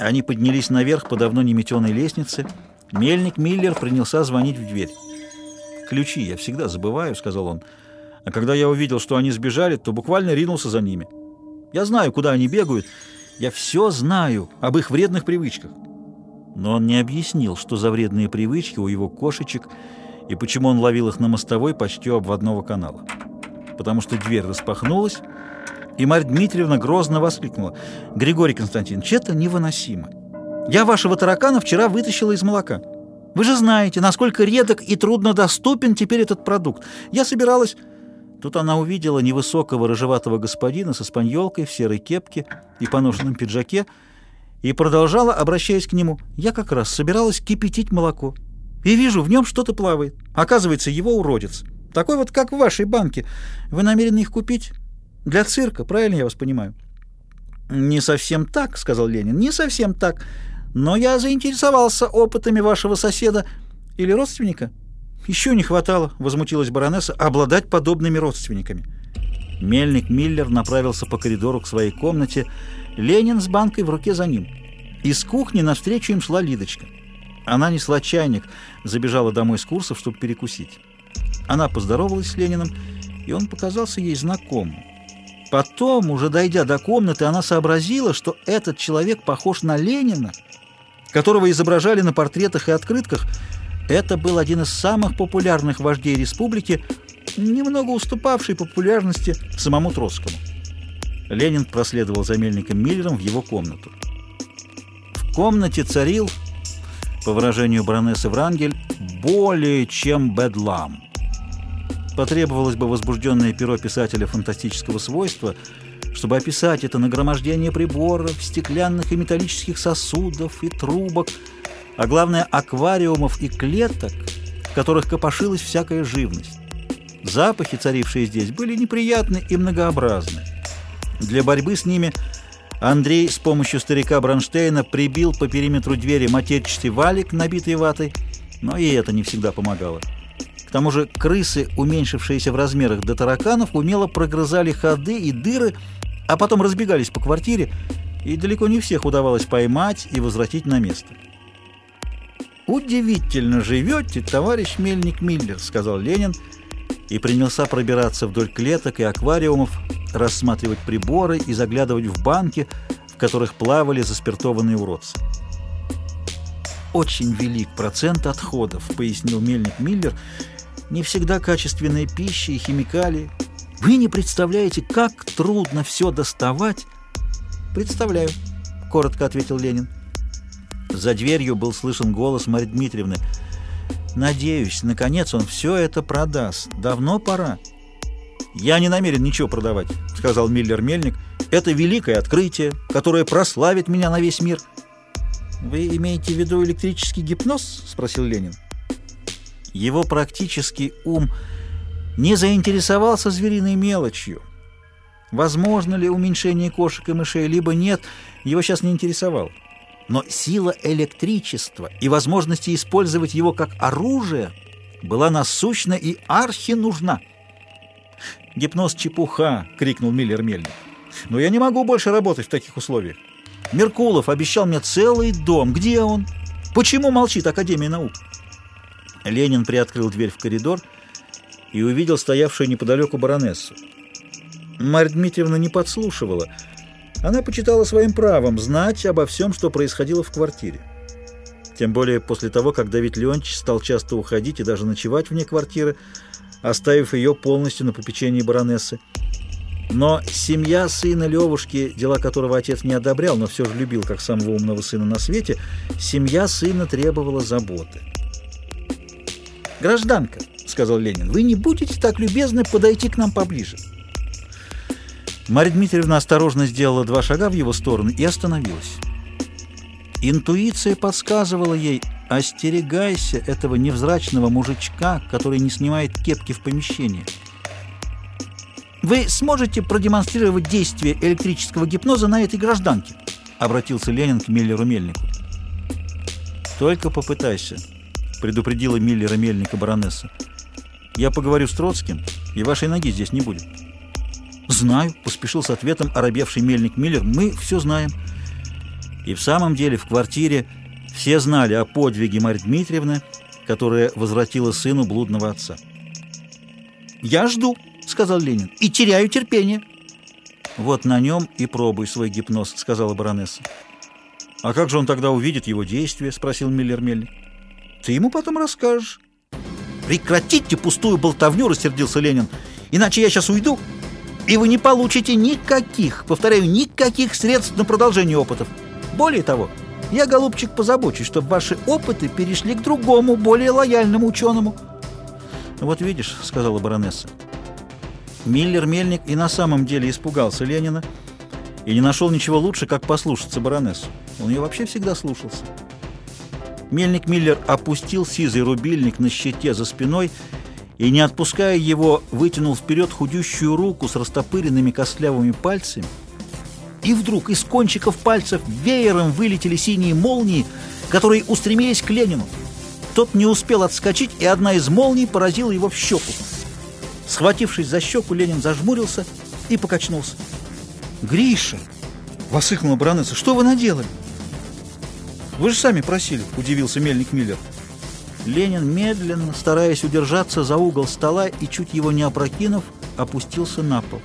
Они поднялись наверх по давно неметенной лестнице. Мельник Миллер принялся звонить в дверь. «Ключи я всегда забываю», — сказал он. «А когда я увидел, что они сбежали, то буквально ринулся за ними. Я знаю, куда они бегают. Я все знаю об их вредных привычках». Но он не объяснил, что за вредные привычки у его кошечек и почему он ловил их на мостовой почти у обводного канала. Потому что дверь распахнулась, и Марья Дмитриевна грозно воскликнула. «Григорий Константинович, это невыносимо. Я вашего таракана вчера вытащила из молока. Вы же знаете, насколько редок и труднодоступен теперь этот продукт. Я собиралась...» Тут она увидела невысокого рыжеватого господина со спаньолкой в серой кепке и поношенном пиджаке и продолжала, обращаясь к нему. «Я как раз собиралась кипятить молоко. И вижу, в нем что-то плавает. Оказывается, его уродец. Такой вот, как в вашей банке. Вы намерены их купить?» Для цирка, правильно я вас понимаю? Не совсем так, сказал Ленин. Не совсем так. Но я заинтересовался опытами вашего соседа или родственника. Еще не хватало, возмутилась баронесса, обладать подобными родственниками. Мельник Миллер направился по коридору к своей комнате. Ленин с банкой в руке за ним. Из кухни навстречу им шла Лидочка. Она несла чайник, забежала домой с курсов, чтобы перекусить. Она поздоровалась с Лениным, и он показался ей знакомым. Потом, уже дойдя до комнаты, она сообразила, что этот человек похож на Ленина, которого изображали на портретах и открытках. Это был один из самых популярных вождей республики, немного уступавший популярности самому Троцкому. Ленин проследовал за Мельником Миллером в его комнату. В комнате царил, по выражению баронессы Врангель, более чем бедлам. Потребовалось бы возбужденное перо писателя фантастического свойства, чтобы описать это нагромождение приборов, стеклянных и металлических сосудов и трубок, а главное аквариумов и клеток, в которых копошилась всякая живность. Запахи, царившие здесь, были неприятны и многообразны. Для борьбы с ними Андрей с помощью старика Бронштейна прибил по периметру двери матерчатый валик, набитый ватой, но и это не всегда помогало. К тому же крысы, уменьшившиеся в размерах до тараканов, умело прогрызали ходы и дыры, а потом разбегались по квартире, и далеко не всех удавалось поймать и возвратить на место. «Удивительно живете, товарищ Мельник Миллер», — сказал Ленин, и принялся пробираться вдоль клеток и аквариумов, рассматривать приборы и заглядывать в банки, в которых плавали заспиртованные уродцы. «Очень велик процент отходов», — пояснил Мельник Миллер, — не всегда качественная пища и химикалии. Вы не представляете, как трудно все доставать. Представляю, коротко ответил Ленин. За дверью был слышен голос Марьи Дмитриевны. Надеюсь, наконец он все это продаст. Давно пора. Я не намерен ничего продавать, сказал Миллер Мельник. Это великое открытие, которое прославит меня на весь мир. Вы имеете в виду электрический гипноз? спросил Ленин. Его практический ум не заинтересовался звериной мелочью. Возможно ли уменьшение кошек и мышей, либо нет, его сейчас не интересовал. Но сила электричества и возможности использовать его как оружие была насущна и архи нужна. «Гипноз чепуха!» — крикнул Миллер Мельник. «Но я не могу больше работать в таких условиях. Меркулов обещал мне целый дом. Где он? Почему молчит Академия наук?» Ленин приоткрыл дверь в коридор и увидел стоявшую неподалеку баронессу. Марья Дмитриевна не подслушивала. Она почитала своим правом знать обо всем, что происходило в квартире. Тем более после того, как Давид Леонтьевич стал часто уходить и даже ночевать вне квартиры, оставив ее полностью на попечении баронессы. Но семья сына Левушки, дела которого отец не одобрял, но все же любил как самого умного сына на свете, семья сына требовала заботы. «Гражданка», — сказал Ленин, — «вы не будете так любезны подойти к нам поближе». Марья Дмитриевна осторожно сделала два шага в его сторону и остановилась. Интуиция подсказывала ей «Остерегайся этого невзрачного мужичка, который не снимает кепки в помещении». «Вы сможете продемонстрировать действие электрического гипноза на этой гражданке?» — обратился Ленин к Миллеру-Мельнику. «Только попытайся», предупредила Миллера Мельника баронесса. «Я поговорю с Троцким, и вашей ноги здесь не будет». «Знаю», — поспешил с ответом оробевший мельник Миллер. «Мы все знаем». И в самом деле в квартире все знали о подвиге Марьи Дмитриевны, которая возвратила сыну блудного отца. «Я жду», — сказал Ленин, — «и теряю терпение». «Вот на нем и пробуй свой гипноз», — сказала баронесса. «А как же он тогда увидит его действие?» — спросил Миллер Мельник. «Ты ему потом расскажешь». «Прекратите пустую болтовню», — рассердился Ленин, — «иначе я сейчас уйду, и вы не получите никаких, повторяю, никаких средств на продолжение опытов. Более того, я, голубчик, позабочусь, чтобы ваши опыты перешли к другому, более лояльному ученому». «Вот видишь», — сказала баронесса, — Миллер Мельник и на самом деле испугался Ленина и не нашел ничего лучше, как послушаться баронессу. Он ее вообще всегда слушался. Мельник Миллер опустил сизый рубильник на щите за спиной и, не отпуская его, вытянул вперед худющую руку с растопыренными костлявыми пальцами. И вдруг из кончиков пальцев веером вылетели синие молнии, которые устремились к Ленину. Тот не успел отскочить, и одна из молний поразила его в щеку. Схватившись за щеку, Ленин зажмурился и покачнулся. «Гриша!» — воскликнула баронесса. «Что вы наделали?» «Вы же сами просили», — удивился мельник Миллер. Ленин медленно, стараясь удержаться за угол стола и, чуть его не опрокинув, опустился на пол.